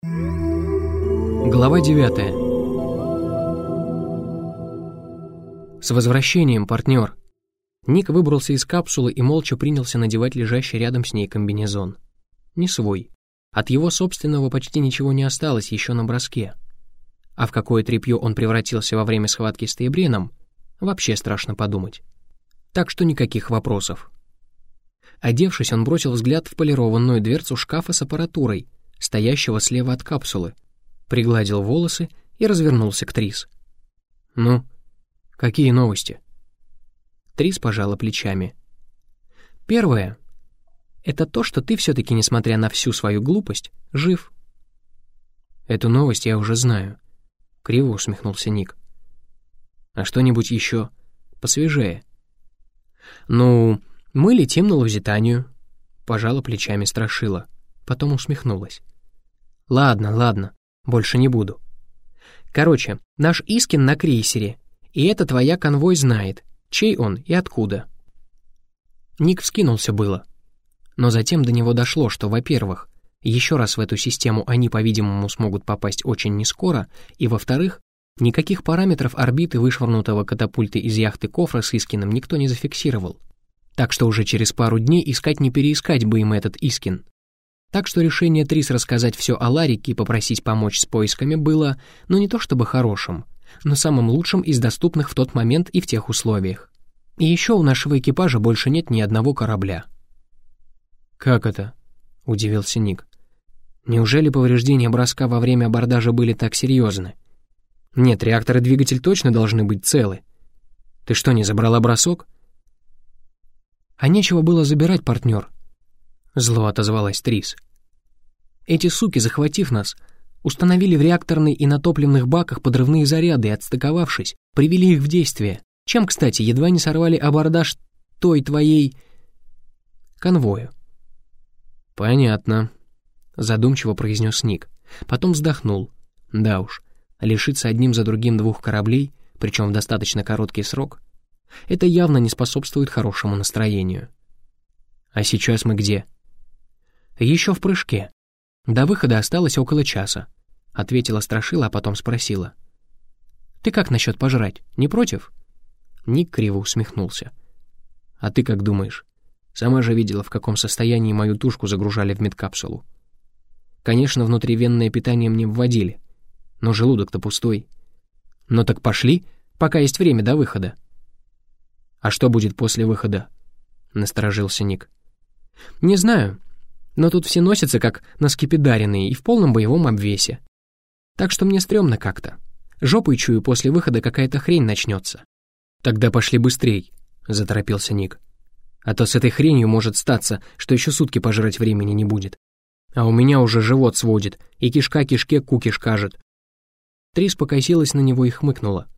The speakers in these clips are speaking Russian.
Глава 9 С возвращением, партнер! Ник выбрался из капсулы и молча принялся надевать лежащий рядом с ней комбинезон. Не свой. От его собственного почти ничего не осталось еще на броске. А в какое тряпье он превратился во время схватки с Тейбреном, вообще страшно подумать. Так что никаких вопросов. Одевшись, он бросил взгляд в полированную дверцу шкафа с аппаратурой, стоящего слева от капсулы, пригладил волосы и развернулся к Трис. «Ну, какие новости?» Трис пожала плечами. «Первое — это то, что ты все-таки, несмотря на всю свою глупость, жив». «Эту новость я уже знаю», — криво усмехнулся Ник. «А что-нибудь еще посвежее?» «Ну, мы летим на Лузитанию», — пожала плечами Страшила, потом усмехнулась. «Ладно, ладно, больше не буду. Короче, наш Искин на крейсере, и это твоя конвой знает, чей он и откуда». Ник вскинулся было, но затем до него дошло, что, во-первых, еще раз в эту систему они, по-видимому, смогут попасть очень нескоро, и, во-вторых, никаких параметров орбиты вышвырнутого катапульты из яхты Кофра с Искином никто не зафиксировал так что уже через пару дней искать не переискать бы им этот Искин. Так что решение Трис рассказать все о Ларике и попросить помочь с поисками было, ну не то чтобы хорошим, но самым лучшим из доступных в тот момент и в тех условиях. И еще у нашего экипажа больше нет ни одного корабля. «Как это?» — удивился Ник. «Неужели повреждения броска во время абордажа были так серьезны? Нет, реактор и двигатель точно должны быть целы. Ты что, не забрала бросок?» «А нечего было забирать, партнер», — зло отозвалась Трис. «Эти суки, захватив нас, установили в реакторной и на топливных баках подрывные заряды и, отстыковавшись, привели их в действие, чем, кстати, едва не сорвали абордаж той твоей... конвою». «Понятно», — задумчиво произнес Ник. Потом вздохнул. «Да уж, лишиться одним за другим двух кораблей, причем в достаточно короткий срок, это явно не способствует хорошему настроению. А сейчас мы где? Еще в прыжке. До выхода осталось около часа, ответила Страшила, а потом спросила. Ты как насчет пожрать, не против? Ник криво усмехнулся. А ты как думаешь? Сама же видела, в каком состоянии мою тушку загружали в медкапсулу. Конечно, внутривенное питание мне вводили, но желудок-то пустой. Но так пошли, пока есть время до выхода. «А что будет после выхода?» — насторожился Ник. «Не знаю, но тут все носятся как наскипидаренные и в полном боевом обвесе. Так что мне стрёмно как-то. Жопой чую, после выхода какая-то хрень начнется. «Тогда пошли быстрей», — заторопился Ник. «А то с этой хренью может статься, что еще сутки пожрать времени не будет. А у меня уже живот сводит, и кишка кишке кукиш кажет». Трис покосилась на него и хмыкнула.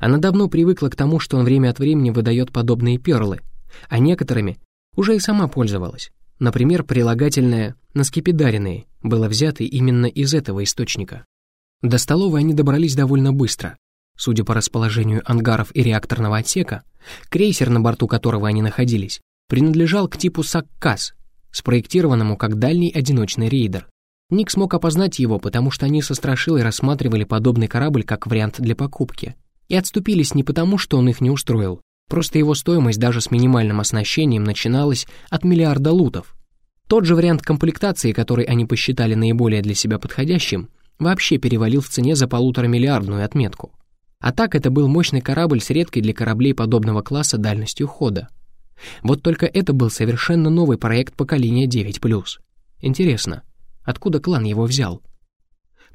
Она давно привыкла к тому, что он время от времени выдает подобные перлы, а некоторыми уже и сама пользовалась. Например, прилагательное «наскипидаренные» было взято именно из этого источника. До столовой они добрались довольно быстро. Судя по расположению ангаров и реакторного отсека, крейсер, на борту которого они находились, принадлежал к типу Саккас, спроектированному как дальний одиночный рейдер. Ник смог опознать его, потому что они со Страшилой рассматривали подобный корабль как вариант для покупки — и отступились не потому, что он их не устроил, просто его стоимость даже с минимальным оснащением начиналась от миллиарда лутов. Тот же вариант комплектации, который они посчитали наиболее для себя подходящим, вообще перевалил в цене за полуторамиллиардную отметку. А так это был мощный корабль с редкой для кораблей подобного класса дальностью хода. Вот только это был совершенно новый проект поколения 9+. Интересно, откуда клан его взял?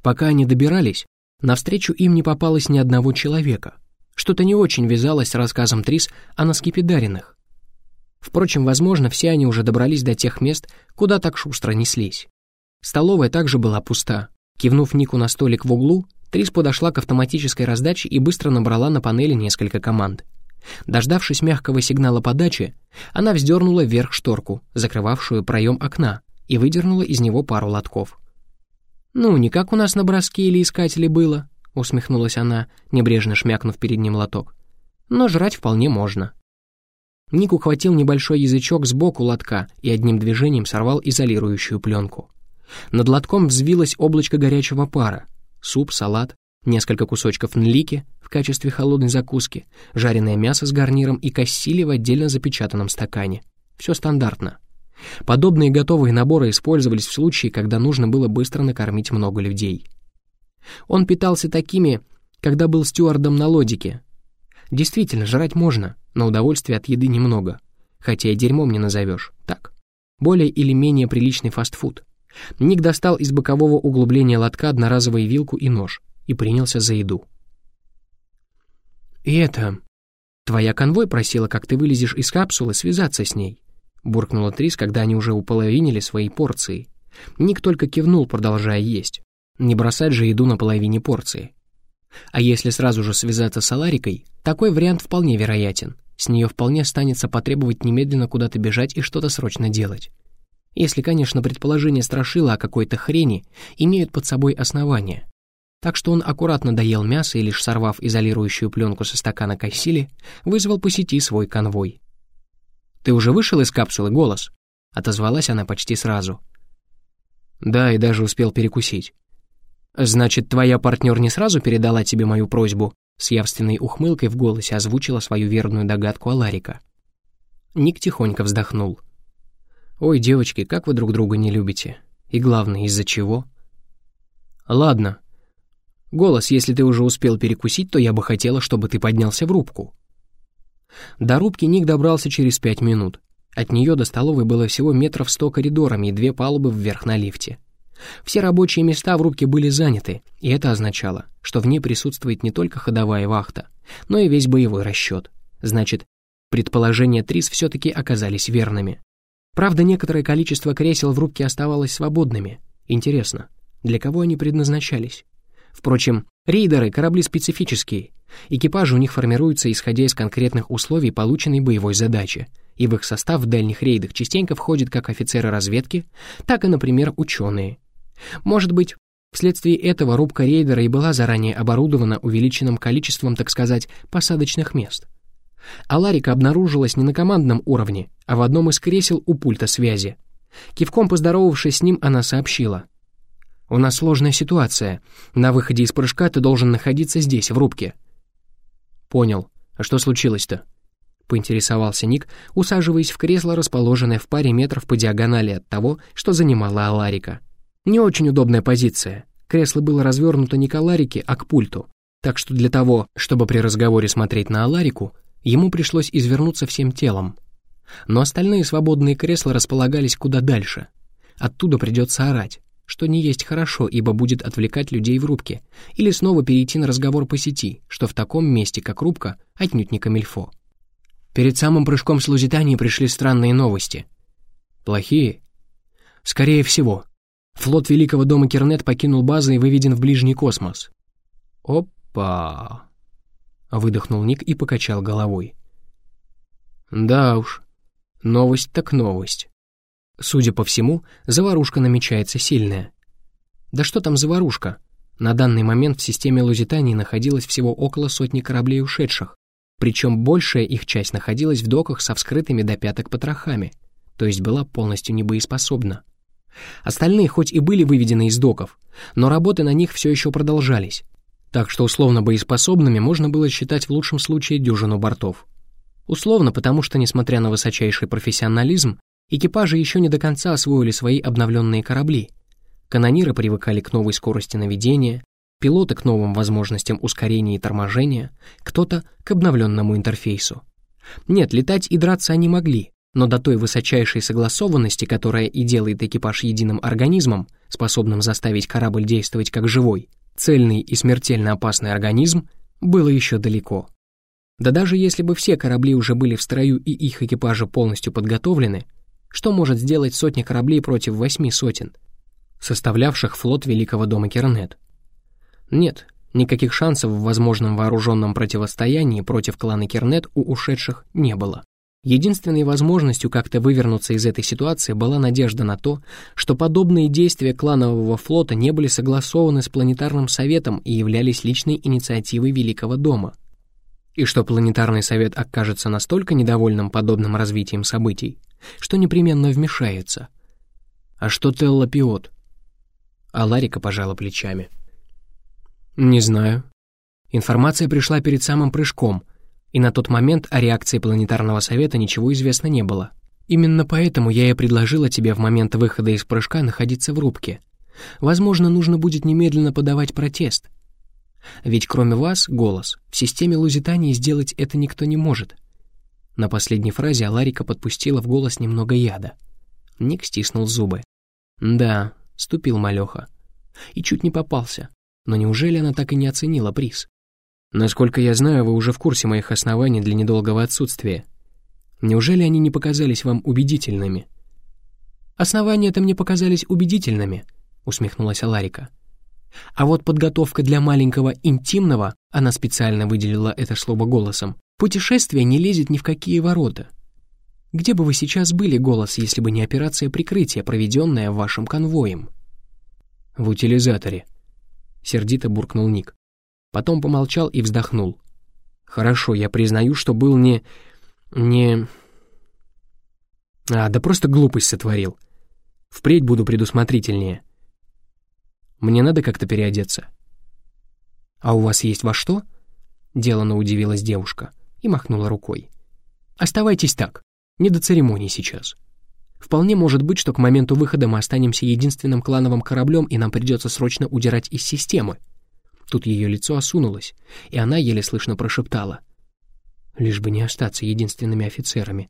Пока они добирались, Навстречу им не попалось ни одного человека. Что-то не очень вязалось с рассказом Трис о наскипидаренных. Впрочем, возможно, все они уже добрались до тех мест, куда так шустро неслись. Столовая также была пуста. Кивнув Нику на столик в углу, Трис подошла к автоматической раздаче и быстро набрала на панели несколько команд. Дождавшись мягкого сигнала подачи, она вздернула вверх шторку, закрывавшую проем окна, и выдернула из него пару лотков. «Ну, не как у нас на броске или искателе было», — усмехнулась она, небрежно шмякнув перед ним лоток. «Но жрать вполне можно». Ник ухватил небольшой язычок сбоку лотка и одним движением сорвал изолирующую пленку. Над лотком взвилось облачко горячего пара. Суп, салат, несколько кусочков нлики в качестве холодной закуски, жареное мясо с гарниром и кассили в отдельно запечатанном стакане. Все стандартно. Подобные готовые наборы использовались в случае, когда нужно было быстро накормить много людей. Он питался такими, когда был стюардом на лодике. Действительно, жрать можно, но удовольствия от еды немного. Хотя и дерьмом не назовешь, так. Более или менее приличный фастфуд. Ник достал из бокового углубления лотка одноразовую вилку и нож и принялся за еду. «И это... Твоя конвой просила, как ты вылезешь из капсулы, связаться с ней», — буркнула Трис, когда они уже уполовинили свои порции. Ник только кивнул, продолжая есть. Не бросать же еду на половине порции. А если сразу же связаться с Аларикой, такой вариант вполне вероятен. С нее вполне станется потребовать немедленно куда-то бежать и что-то срочно делать. Если, конечно, предположения Страшила о какой-то хрени имеют под собой основания. Так что он аккуратно доел мясо и, лишь сорвав изолирующую пленку со стакана Кассили, вызвал по сети свой конвой. «Ты уже вышел из капсулы, голос?» Отозвалась она почти сразу. «Да, и даже успел перекусить». «Значит, твоя партнер не сразу передала тебе мою просьбу?» С явственной ухмылкой в голосе озвучила свою верную догадку Аларика. Ник тихонько вздохнул. «Ой, девочки, как вы друг друга не любите? И главное, из-за чего?» «Ладно. Голос, если ты уже успел перекусить, то я бы хотела, чтобы ты поднялся в рубку». До рубки Ник добрался через пять минут. От нее до столовой было всего метров сто коридорами и две палубы вверх на лифте. Все рабочие места в рубке были заняты, и это означало, что в ней присутствует не только ходовая вахта, но и весь боевой расчет. Значит, предположения Трис все-таки оказались верными. Правда, некоторое количество кресел в рубке оставалось свободными. Интересно, для кого они предназначались? Впрочем, рейдеры — корабли специфические. Экипажи у них формируются, исходя из конкретных условий полученной боевой задачи, и в их состав в дальних рейдах частенько входят как офицеры разведки, так и, например, ученые, может быть, вследствие этого рубка рейдера и была заранее оборудована увеличенным количеством, так сказать, посадочных мест. А Ларика обнаружилась не на командном уровне, а в одном из кресел у пульта связи. Кивком поздоровавшись с ним, она сообщила. «У нас сложная ситуация. На выходе из прыжка ты должен находиться здесь, в рубке». «Понял. А что случилось-то?» — поинтересовался Ник, усаживаясь в кресло, расположенное в паре метров по диагонали от того, что занимала Аларика. Не очень удобная позиция. Кресло было развернуто не к Аларике, а к пульту. Так что для того, чтобы при разговоре смотреть на Аларику, ему пришлось извернуться всем телом. Но остальные свободные кресла располагались куда дальше. Оттуда придется орать, что не есть хорошо, ибо будет отвлекать людей в рубке, или снова перейти на разговор по сети, что в таком месте, как рубка, отнюдь не камильфо. Перед самым прыжком с Лузитании пришли странные новости. Плохие? Скорее всего, Флот Великого дома Кернет покинул базу и выведен в ближний космос. «Опа!» — выдохнул Ник и покачал головой. «Да уж, новость так новость. Судя по всему, заварушка намечается сильная. Да что там заварушка? На данный момент в системе Лузитании находилось всего около сотни кораблей ушедших, причем большая их часть находилась в доках со вскрытыми до пяток потрохами, то есть была полностью небоеспособна. Остальные хоть и были выведены из доков, но работы на них все еще продолжались, так что условно боеспособными можно было считать в лучшем случае дюжину бортов. Условно, потому что, несмотря на высочайший профессионализм, экипажи еще не до конца освоили свои обновленные корабли. Канониры привыкали к новой скорости наведения, пилоты к новым возможностям ускорения и торможения, кто-то к обновленному интерфейсу. Нет, летать и драться они могли, но до той высочайшей согласованности, которая и делает экипаж единым организмом, способным заставить корабль действовать как живой, цельный и смертельно опасный организм, было еще далеко. Да даже если бы все корабли уже были в строю и их экипажи полностью подготовлены, что может сделать сотня кораблей против восьми сотен, составлявших флот Великого дома Кернет? Нет, никаких шансов в возможном вооруженном противостоянии против клана Кернет у ушедших не было. Единственной возможностью как-то вывернуться из этой ситуации была надежда на то, что подобные действия кланового флота не были согласованы с планетарным советом и являлись личной инициативой Великого дома. И что планетарный совет окажется настолько недовольным подобным развитием событий, что непременно вмешается. А что Телла Пиот? А Ларика пожала плечами. «Не знаю. Информация пришла перед самым прыжком, и на тот момент о реакции планетарного совета ничего известно не было. Именно поэтому я и предложила тебе в момент выхода из прыжка находиться в рубке. Возможно, нужно будет немедленно подавать протест. Ведь кроме вас, голос, в системе Лузитании сделать это никто не может». На последней фразе Аларика подпустила в голос немного яда. Ник стиснул зубы. «Да, ступил малеха. И чуть не попался. Но неужели она так и не оценила приз? Насколько я знаю, вы уже в курсе моих оснований для недолгого отсутствия. Неужели они не показались вам убедительными? Основания-то мне показались убедительными, усмехнулась Аларика. А вот подготовка для маленького интимного, она специально выделила это слово голосом, путешествие не лезет ни в какие ворота. Где бы вы сейчас были, голос, если бы не операция прикрытия, проведенная вашим конвоем? В утилизаторе. Сердито буркнул Ник. Потом помолчал и вздохнул. Хорошо, я признаю, что был не... не... А, да просто глупость сотворил. Впредь буду предусмотрительнее. Мне надо как-то переодеться. А у вас есть во что? Делано удивилась девушка и махнула рукой. Оставайтесь так, не до церемоний сейчас. Вполне может быть, что к моменту выхода мы останемся единственным клановым кораблем, и нам придется срочно удирать из системы. Тут ее лицо осунулось, и она еле слышно прошептала. Лишь бы не остаться единственными офицерами.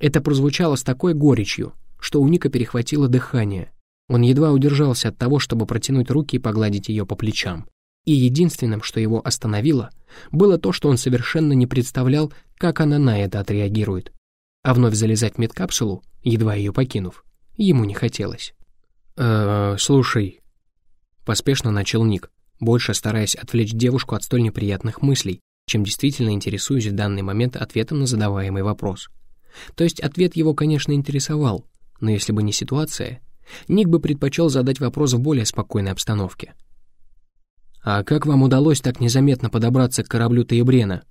Это прозвучало с такой горечью, что у Ника перехватило дыхание. Он едва удержался от того, чтобы протянуть руки и погладить ее по плечам. И единственным, что его остановило, было то, что он совершенно не представлял, как она на это отреагирует. А вновь залезать в медкапсулу, едва ее покинув, ему не хотелось. «Э, слушай», — поспешно начал Ник, больше стараясь отвлечь девушку от столь неприятных мыслей, чем действительно интересуюсь в данный момент ответом на задаваемый вопрос. То есть ответ его, конечно, интересовал, но если бы не ситуация, Ник бы предпочел задать вопрос в более спокойной обстановке. «А как вам удалось так незаметно подобраться к кораблю Таебрена?»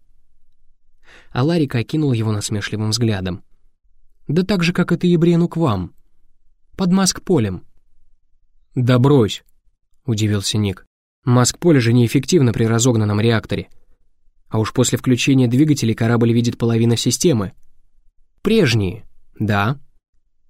А Ларика окинул его насмешливым взглядом. «Да так же, как это Ебрену к вам. Под маск-полем». «Да брось», — удивился Ник. Маск-поле же неэффективно при разогнанном реакторе. А уж после включения двигателей корабль видит половину системы. Прежние, да.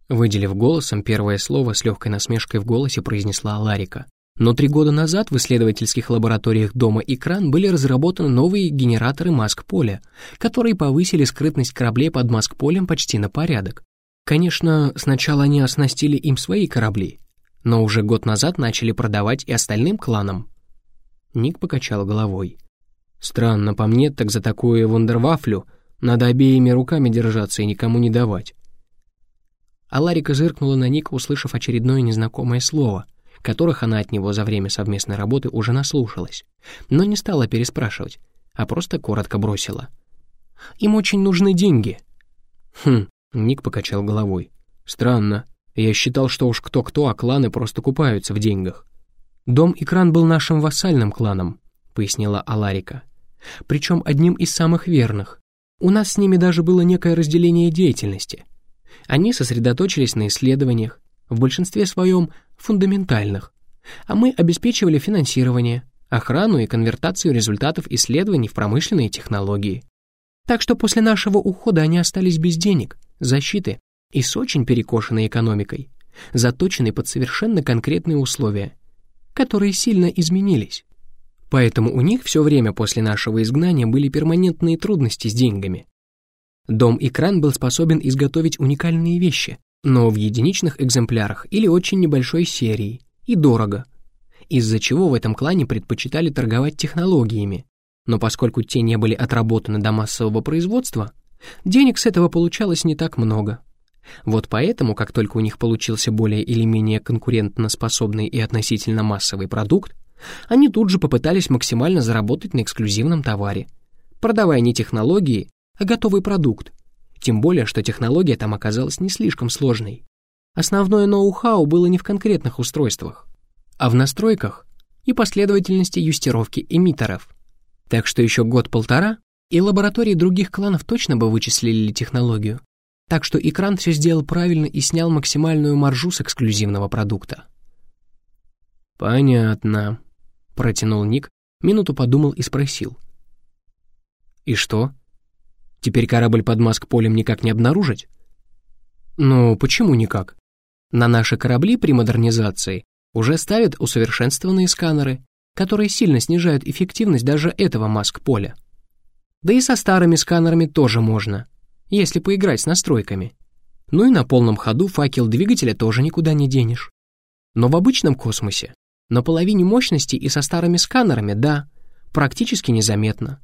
Выделив голосом первое слово с легкой насмешкой в голосе произнесла Ларика. Но три года назад в исследовательских лабораториях дома «Экран» были разработаны новые генераторы маск-поля, которые повысили скрытность кораблей под маск-полем почти на порядок. Конечно, сначала они оснастили им свои корабли, но уже год назад начали продавать и остальным кланам. Ник покачал головой. «Странно, по мне, так за такую вундервафлю надо обеими руками держаться и никому не давать». А Ларика зыркнула на Ника, услышав очередное незнакомое слово, которых она от него за время совместной работы уже наслушалась, но не стала переспрашивать, а просто коротко бросила. «Им очень нужны деньги». «Хм», — Ник покачал головой. «Странно. Я считал, что уж кто-кто, а кланы просто купаются в деньгах. «Дом и кран был нашим вассальным кланом», — пояснила Аларика. «Причем одним из самых верных. У нас с ними даже было некое разделение деятельности. Они сосредоточились на исследованиях, в большинстве своем фундаментальных, а мы обеспечивали финансирование, охрану и конвертацию результатов исследований в промышленные технологии. Так что после нашего ухода они остались без денег, защиты и с очень перекошенной экономикой, заточенной под совершенно конкретные условия — которые сильно изменились. Поэтому у них все время после нашего изгнания были перманентные трудности с деньгами. Дом-экран был способен изготовить уникальные вещи, но в единичных экземплярах или очень небольшой серии, и дорого, из-за чего в этом клане предпочитали торговать технологиями, но поскольку те не были отработаны до массового производства, денег с этого получалось не так много. Вот поэтому, как только у них получился более или менее конкурентноспособный и относительно массовый продукт, они тут же попытались максимально заработать на эксклюзивном товаре, продавая не технологии, а готовый продукт, тем более, что технология там оказалась не слишком сложной. Основное ноу-хау было не в конкретных устройствах, а в настройках и последовательности юстировки эмиттеров. Так что еще год-полтора, и лаборатории других кланов точно бы вычислили технологию, так что экран все сделал правильно и снял максимальную маржу с эксклюзивного продукта. «Понятно», — протянул Ник, минуту подумал и спросил. «И что? Теперь корабль под маск-полем никак не обнаружить?» «Ну, почему никак? На наши корабли при модернизации уже ставят усовершенствованные сканеры, которые сильно снижают эффективность даже этого маск-поля. Да и со старыми сканерами тоже можно, если поиграть с настройками. Ну и на полном ходу факел двигателя тоже никуда не денешь. Но в обычном космосе, на половине мощности и со старыми сканерами, да, практически незаметно.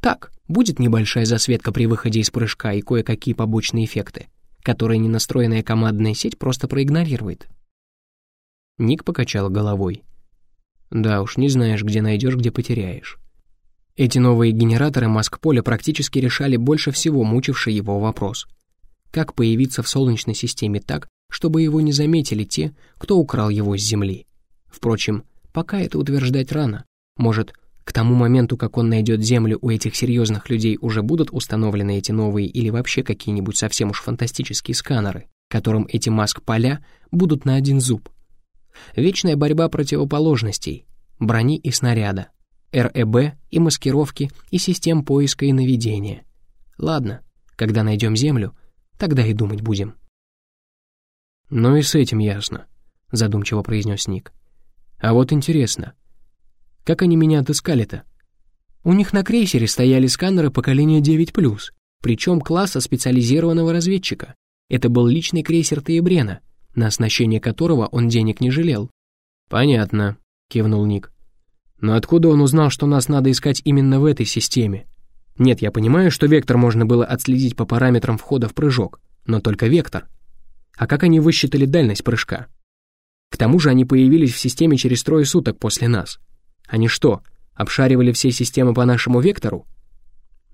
Так, будет небольшая засветка при выходе из прыжка и кое-какие побочные эффекты, которые ненастроенная командная сеть просто проигнорирует. Ник покачал головой. Да уж, не знаешь, где найдешь, где потеряешь. Эти новые генераторы маск-поля практически решали больше всего мучивший его вопрос. Как появиться в Солнечной системе так, чтобы его не заметили те, кто украл его с Земли? Впрочем, пока это утверждать рано. Может, к тому моменту, как он найдет Землю, у этих серьезных людей уже будут установлены эти новые или вообще какие-нибудь совсем уж фантастические сканеры, которым эти маск-поля будут на один зуб. Вечная борьба противоположностей, брони и снаряда, РЭБ и маскировки и систем поиска и наведения. Ладно, когда найдем Землю, тогда и думать будем. «Ну и с этим ясно», — задумчиво произнес Ник. «А вот интересно, как они меня отыскали-то?» У них на крейсере стояли сканеры поколения 9+, причем класса специализированного разведчика. Это был личный крейсер Таебрена, на оснащение которого он денег не жалел. «Понятно», — кивнул Ник. «Но откуда он узнал, что нас надо искать именно в этой системе? Нет, я понимаю, что вектор можно было отследить по параметрам входа в прыжок, но только вектор. А как они высчитали дальность прыжка? К тому же они появились в системе через трое суток после нас. Они что, обшаривали все системы по нашему вектору?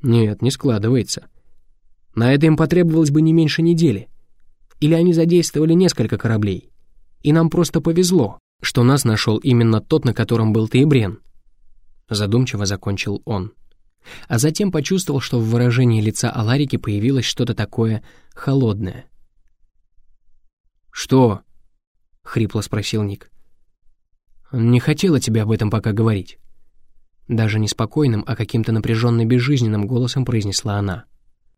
Нет, не складывается. На это им потребовалось бы не меньше недели. Или они задействовали несколько кораблей. И нам просто повезло, что нас нашел именно тот, на котором был Таебрен. Задумчиво закончил он. А затем почувствовал, что в выражении лица Аларики появилось что-то такое холодное. «Что?» — хрипло спросил Ник. «Не хотела тебе об этом пока говорить». Даже не спокойным, а каким-то напряженно-безжизненным голосом произнесла она.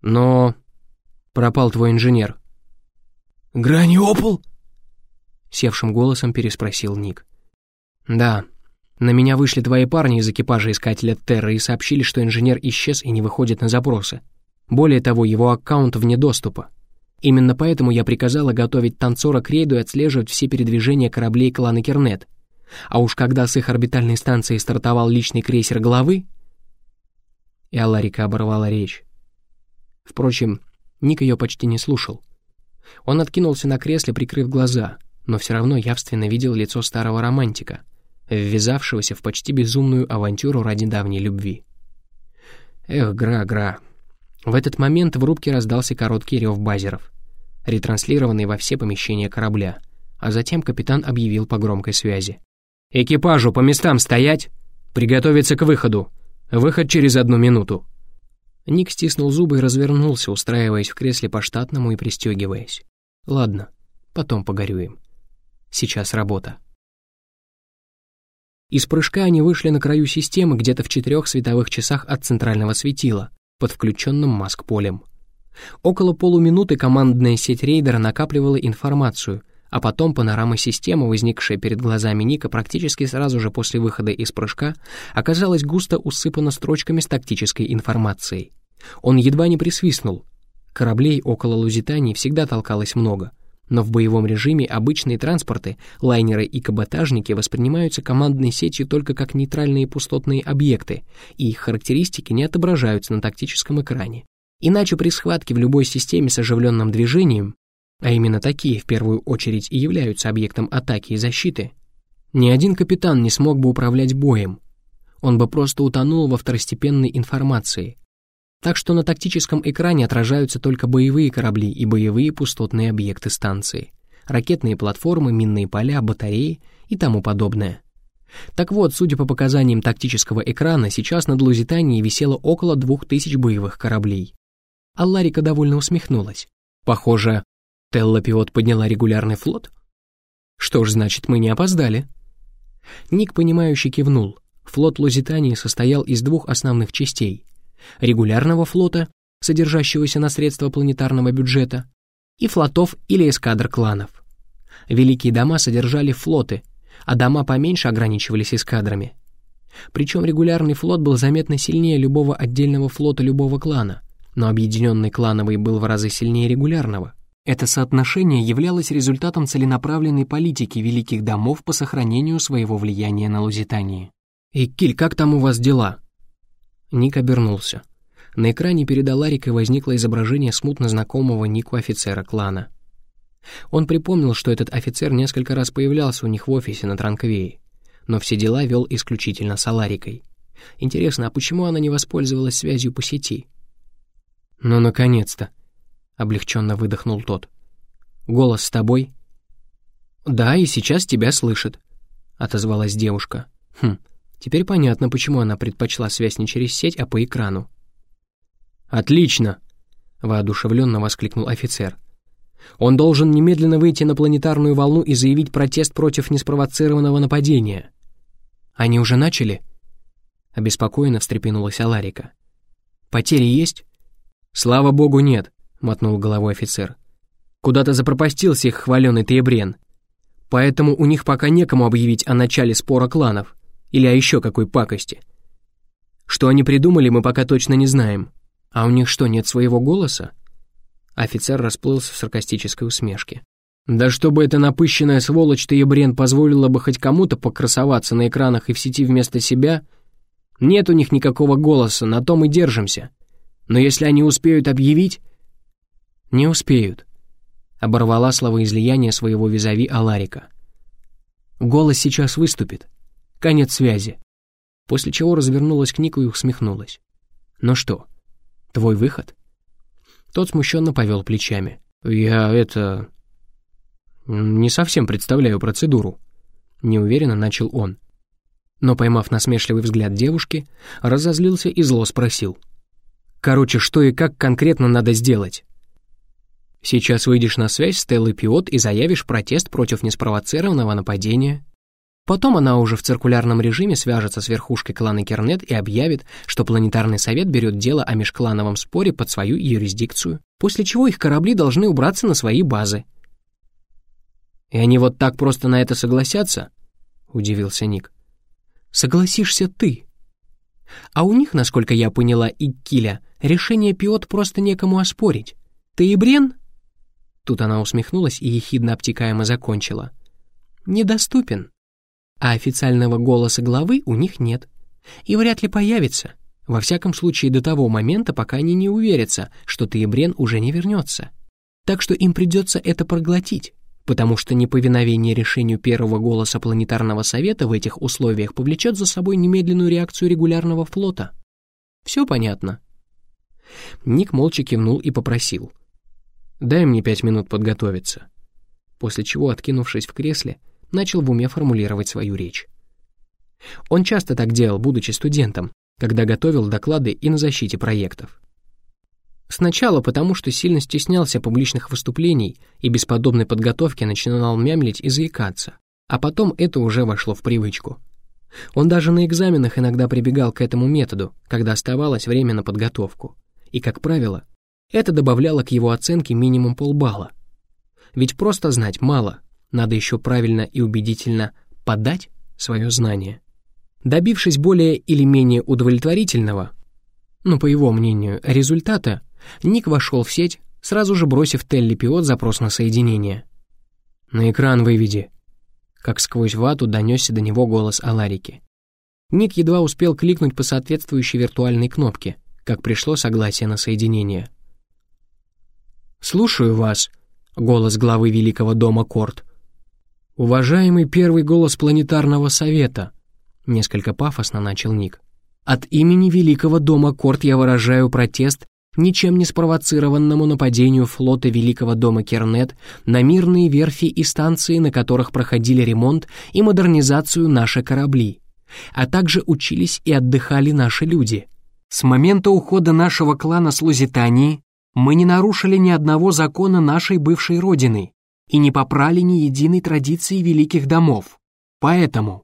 «Но... пропал твой инженер». «Граниопол?» Севшим голосом переспросил Ник. «Да. На меня вышли твои парни из экипажа Искателя Терры и сообщили, что инженер исчез и не выходит на запросы. Более того, его аккаунт вне доступа. Именно поэтому я приказала готовить танцора к рейду и отслеживать все передвижения кораблей клана Кернет. А уж когда с их орбитальной станции стартовал личный крейсер головы... И Аларика оборвала речь. Впрочем, Ник ее почти не слушал. Он откинулся на кресле, прикрыв глаза, но все равно явственно видел лицо старого романтика, ввязавшегося в почти безумную авантюру ради давней любви. Эх, Гра-Гра. В этот момент в рубке раздался короткий рев базеров, ретранслированный во все помещения корабля, а затем капитан объявил по громкой связи. «Экипажу по местам стоять! Приготовиться к выходу! Выход через одну минуту!» Ник стиснул зубы и развернулся, устраиваясь в кресле по-штатному и пристегиваясь. «Ладно, потом погорюем. Сейчас работа». Из прыжка они вышли на краю системы где-то в четырех световых часах от центрального светила, под включенным маск-полем. Около полуминуты командная сеть рейдера накапливала информацию, а потом панорама системы, возникшая перед глазами Ника практически сразу же после выхода из прыжка, оказалась густо усыпана строчками с тактической информацией. Он едва не присвистнул. Кораблей около Лузитании всегда толкалось много, но в боевом режиме обычные транспорты, лайнеры и каботажники воспринимаются командной сетью только как нейтральные пустотные объекты, и их характеристики не отображаются на тактическом экране. Иначе при схватке в любой системе с оживленным движением, а именно такие в первую очередь и являются объектом атаки и защиты, ни один капитан не смог бы управлять боем. Он бы просто утонул во второстепенной информации, так что на тактическом экране отражаются только боевые корабли и боевые пустотные объекты станции, ракетные платформы, минные поля, батареи и тому подобное. Так вот, судя по показаниям тактического экрана, сейчас над Лузитанией висело около двух тысяч боевых кораблей. Алларика довольно усмехнулась. Похоже, Телла Пиот подняла регулярный флот? Что ж, значит, мы не опоздали. Ник, понимающе кивнул. Флот Лузитании состоял из двух основных частей. Регулярного флота, содержащегося на средства планетарного бюджета, и флотов или эскадр кланов. Великие дома содержали флоты, а дома поменьше ограничивались эскадрами. Причем регулярный флот был заметно сильнее любого отдельного флота любого клана, но объединенный клановый был в разы сильнее регулярного. Это соотношение являлось результатом целенаправленной политики великих домов по сохранению своего влияния на Лузитании. «И, Киль, как там у вас дела?» Ник обернулся. На экране перед Аларикой возникло изображение смутно знакомого Нику офицера клана. Он припомнил, что этот офицер несколько раз появлялся у них в офисе на Транквее, но все дела вел исключительно с Аларикой. Интересно, а почему она не воспользовалась связью по сети? «Ну, наконец-то!» облегченно выдохнул тот. «Голос с тобой?» «Да, и сейчас тебя слышит», — отозвалась девушка. «Хм, теперь понятно, почему она предпочла связь не через сеть, а по экрану». «Отлично!» — воодушевленно воскликнул офицер. «Он должен немедленно выйти на планетарную волну и заявить протест против неспровоцированного нападения». «Они уже начали?» — обеспокоенно встрепенулась Аларика. «Потери есть?» «Слава богу, нет», — мотнул головой офицер. «Куда-то запропастился их хваленый Триебрен. Поэтому у них пока некому объявить о начале спора кланов или о еще какой пакости. Что они придумали, мы пока точно не знаем. А у них что, нет своего голоса?» Офицер расплылся в саркастической усмешке. «Да чтобы эта напыщенная сволочь Триебрен позволила бы хоть кому-то покрасоваться на экранах и в сети вместо себя, нет у них никакого голоса, на том и держимся. Но если они успеют объявить, «Не успеют», — оборвала словоизлияние своего визави Аларика. «Голос сейчас выступит. Конец связи». После чего развернулась к Нику и усмехнулась. «Ну что, твой выход?» Тот смущенно повел плечами. «Я это... не совсем представляю процедуру», — неуверенно начал он. Но, поймав насмешливый взгляд девушки, разозлился и зло спросил. «Короче, что и как конкретно надо сделать?» Сейчас выйдешь на связь с Теллой Пиот и заявишь протест против неспровоцированного нападения. Потом она уже в циркулярном режиме свяжется с верхушкой клана Кернет и объявит, что планетарный совет берет дело о межклановом споре под свою юрисдикцию, после чего их корабли должны убраться на свои базы. «И они вот так просто на это согласятся?» — удивился Ник. «Согласишься ты. А у них, насколько я поняла, и Киля, решение Пиот просто некому оспорить. Ты и Брен Тут она усмехнулась и ехидно обтекаемо закончила. «Недоступен. А официального голоса главы у них нет. И вряд ли появится. Во всяком случае до того момента, пока они не уверятся, что Таебрен уже не вернется. Так что им придется это проглотить, потому что неповиновение решению первого голоса планетарного совета в этих условиях повлечет за собой немедленную реакцию регулярного флота. Все понятно?» Ник молча кивнул и попросил. Дай мне пять минут подготовиться». После чего, откинувшись в кресле, начал в уме формулировать свою речь. Он часто так делал, будучи студентом, когда готовил доклады и на защите проектов. Сначала потому, что сильно стеснялся публичных выступлений и без подобной подготовки начинал мямлить и заикаться, а потом это уже вошло в привычку. Он даже на экзаменах иногда прибегал к этому методу, когда оставалось время на подготовку, и, как правило, это добавляло к его оценке минимум полбалла. Ведь просто знать мало, надо еще правильно и убедительно подать свое знание. Добившись более или менее удовлетворительного, ну, по его мнению, результата, Ник вошел в сеть, сразу же бросив Телли Пиот запрос на соединение. «На экран выведи», как сквозь вату донесся до него голос Аларики. Ник едва успел кликнуть по соответствующей виртуальной кнопке, как пришло согласие на соединение. «Слушаю вас», — голос главы Великого дома Корт. «Уважаемый первый голос планетарного совета», — несколько пафосно начал Ник. «От имени Великого дома Корт я выражаю протест ничем не спровоцированному нападению флота Великого дома Кернет на мирные верфи и станции, на которых проходили ремонт и модернизацию наши корабли, а также учились и отдыхали наши люди. С момента ухода нашего клана с Лузитании мы не нарушили ни одного закона нашей бывшей родины и не попрали ни единой традиции великих домов. Поэтому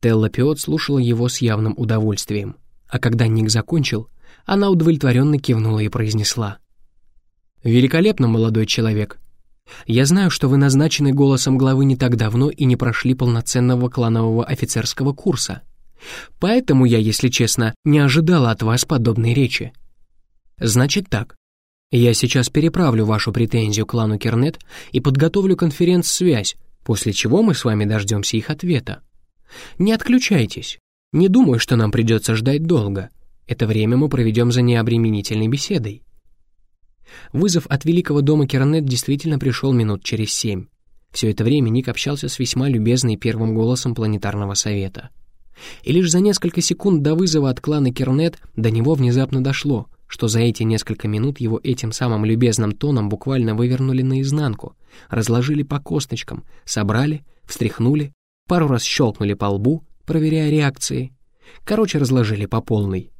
Телла Пиот слушала его с явным удовольствием, а когда Ник закончил, она удовлетворенно кивнула и произнесла. «Великолепно, молодой человек. Я знаю, что вы назначены голосом главы не так давно и не прошли полноценного кланового офицерского курса. Поэтому я, если честно, не ожидала от вас подобной речи. Значит так, я сейчас переправлю вашу претензию клану Кернет и подготовлю конференц-связь, после чего мы с вами дождемся их ответа. Не отключайтесь. Не думаю, что нам придется ждать долго. Это время мы проведем за необременительной беседой. Вызов от Великого дома Кернет действительно пришел минут через семь. Все это время Ник общался с весьма любезной первым голосом планетарного совета. И лишь за несколько секунд до вызова от клана Кернет до него внезапно дошло, что за эти несколько минут его этим самым любезным тоном буквально вывернули наизнанку, разложили по косточкам, собрали, встряхнули, пару раз щелкнули по лбу, проверяя реакции. Короче, разложили по полной.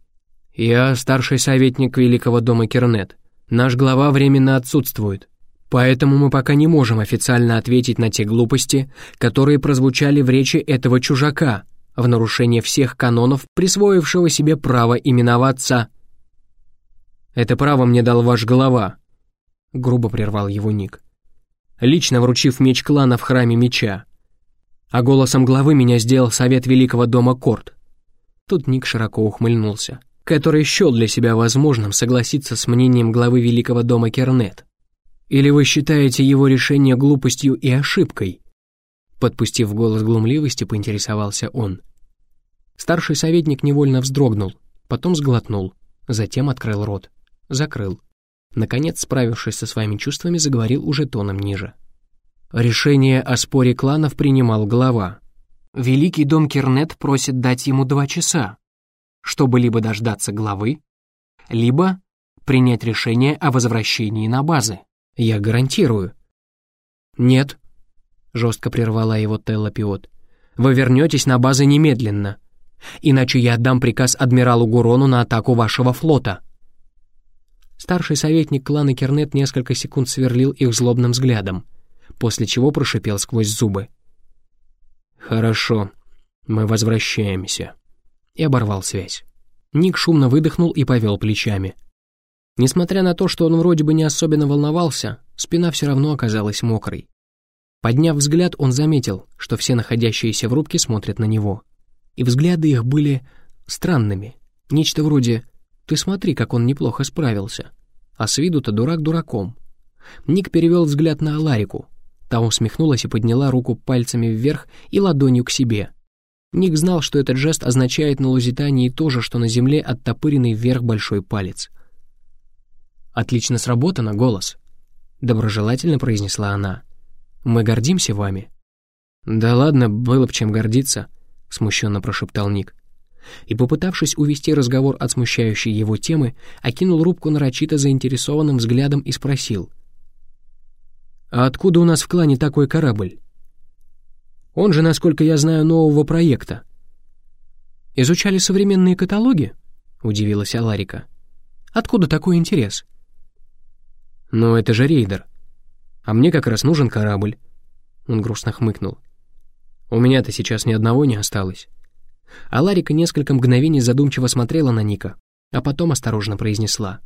«Я старший советник Великого дома Кернет. Наш глава временно отсутствует. Поэтому мы пока не можем официально ответить на те глупости, которые прозвучали в речи этого чужака, в нарушение всех канонов, присвоившего себе право именоваться «Это право мне дал ваш глава», — грубо прервал его Ник. «Лично вручив меч клана в храме меча. А голосом главы меня сделал совет Великого дома Корт». Тут Ник широко ухмыльнулся, который счел для себя возможным согласиться с мнением главы Великого дома Кернет. «Или вы считаете его решение глупостью и ошибкой?» Подпустив голос глумливости, поинтересовался он. Старший советник невольно вздрогнул, потом сглотнул, затем открыл рот закрыл. Наконец, справившись со своими чувствами, заговорил уже тоном ниже. Решение о споре кланов принимал глава. Великий дом Кернет просит дать ему два часа, чтобы либо дождаться главы, либо принять решение о возвращении на базы. Я гарантирую. Нет, жестко прервала его Телла Пиот. Вы вернетесь на базы немедленно. Иначе я отдам приказ адмиралу Гурону на атаку вашего флота. Старший советник клана Кернет несколько секунд сверлил их злобным взглядом, после чего прошипел сквозь зубы. «Хорошо, мы возвращаемся», и оборвал связь. Ник шумно выдохнул и повел плечами. Несмотря на то, что он вроде бы не особенно волновался, спина все равно оказалась мокрой. Подняв взгляд, он заметил, что все находящиеся в рубке смотрят на него. И взгляды их были странными, нечто вроде ты смотри, как он неплохо справился. А с виду-то дурак дураком. Ник перевел взгляд на Аларику. Та усмехнулась и подняла руку пальцами вверх и ладонью к себе. Ник знал, что этот жест означает на Лузитании то же, что на земле оттопыренный вверх большой палец. «Отлично сработано, голос», — доброжелательно произнесла она. «Мы гордимся вами». «Да ладно, было б чем гордиться», — смущенно прошептал Ник и, попытавшись увести разговор от смущающей его темы, окинул рубку нарочито заинтересованным взглядом и спросил. «А откуда у нас в клане такой корабль? Он же, насколько я знаю, нового проекта». «Изучали современные каталоги?» — удивилась Аларика. «Откуда такой интерес?» «Ну, это же рейдер. А мне как раз нужен корабль». Он грустно хмыкнул. «У меня-то сейчас ни одного не осталось». А Ларика несколько мгновений задумчиво смотрела на Ника, а потом осторожно произнесла.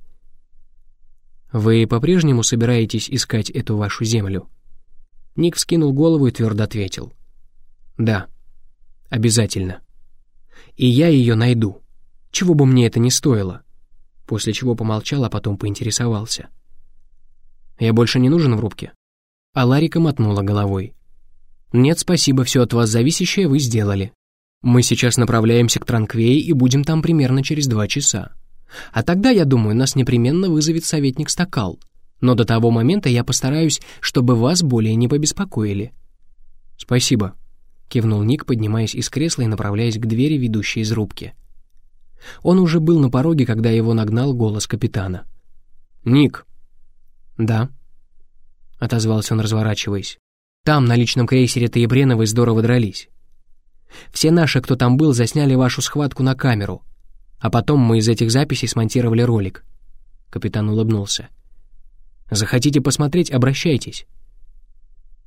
«Вы по-прежнему собираетесь искать эту вашу землю?» Ник вскинул голову и твердо ответил. «Да, обязательно. И я ее найду, чего бы мне это ни стоило». После чего помолчал, а потом поинтересовался. «Я больше не нужен в рубке?» А Ларика мотнула головой. «Нет, спасибо, все от вас зависящее вы сделали. Мы сейчас направляемся к Транквее и будем там примерно через два часа. А тогда, я думаю, нас непременно вызовет советник Стакал. Но до того момента я постараюсь, чтобы вас более не побеспокоили». «Спасибо», — кивнул Ник, поднимаясь из кресла и направляясь к двери, ведущей из рубки. Он уже был на пороге, когда его нагнал голос капитана. «Ник». «Да», — отозвался он, разворачиваясь. «Там, на личном крейсере Таебрена, вы здорово дрались. Все наши, кто там был, засняли вашу схватку на камеру. А потом мы из этих записей смонтировали ролик». Капитан улыбнулся. «Захотите посмотреть, обращайтесь».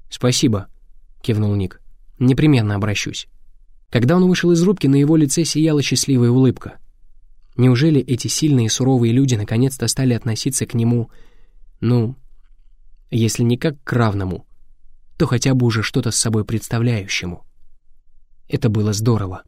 «Спасибо», — кивнул Ник. «Непременно обращусь». Когда он вышел из рубки, на его лице сияла счастливая улыбка. Неужели эти сильные и суровые люди наконец-то стали относиться к нему, ну, если не как к равному, то хотя бы уже что-то с собой представляющему? Это было здорово.